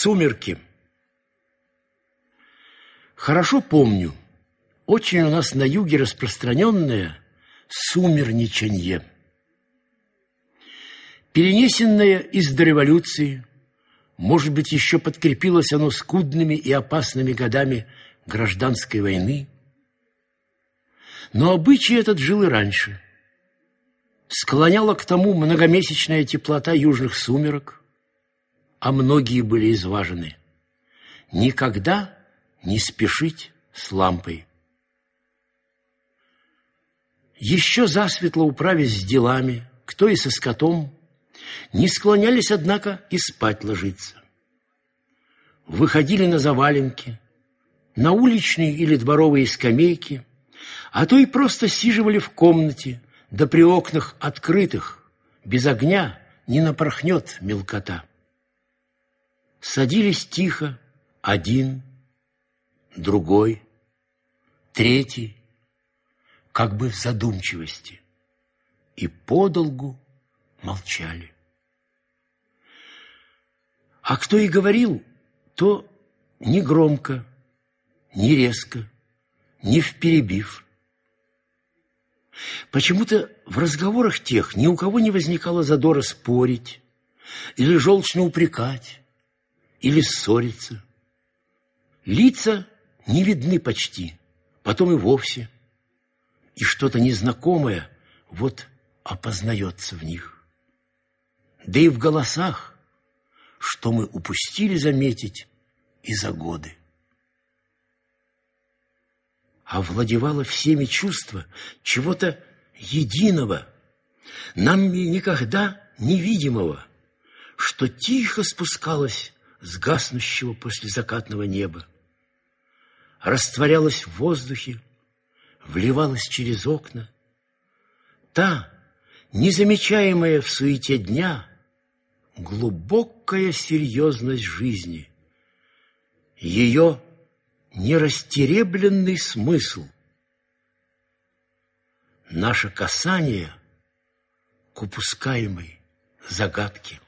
Сумерки. Хорошо помню, очень у нас на юге распространенное сумерничанье. Перенесенное из дореволюции, может быть, еще подкрепилось оно скудными и опасными годами гражданской войны. Но обычай этот жил и раньше. Склоняла к тому многомесячная теплота южных сумерок, а многие были изважены. Никогда не спешить с лампой. Еще засветло управясь с делами, кто и со скотом, не склонялись, однако, и спать ложиться. Выходили на заваленки, на уличные или дворовые скамейки, а то и просто сиживали в комнате, да при окнах открытых, без огня не напорхнет мелкота. Садились тихо, один, другой, третий, как бы в задумчивости, и подолгу молчали. А кто и говорил, то не громко, не резко, не вперебив. Почему-то в разговорах тех ни у кого не возникало задора спорить или желчно упрекать, или ссориться. Лица не видны почти, потом и вовсе. И что-то незнакомое вот опознается в них. Да и в голосах, что мы упустили заметить и за годы. Овладевало всеми чувства чего-то единого, нам никогда невидимого, что тихо спускалось с гаснущего после закатного неба, растворялась в воздухе, вливалась через окна. Та, незамечаемая в суете дня, глубокая серьезность жизни, ее нерастеребленный смысл, наше касание к упускаемой загадке.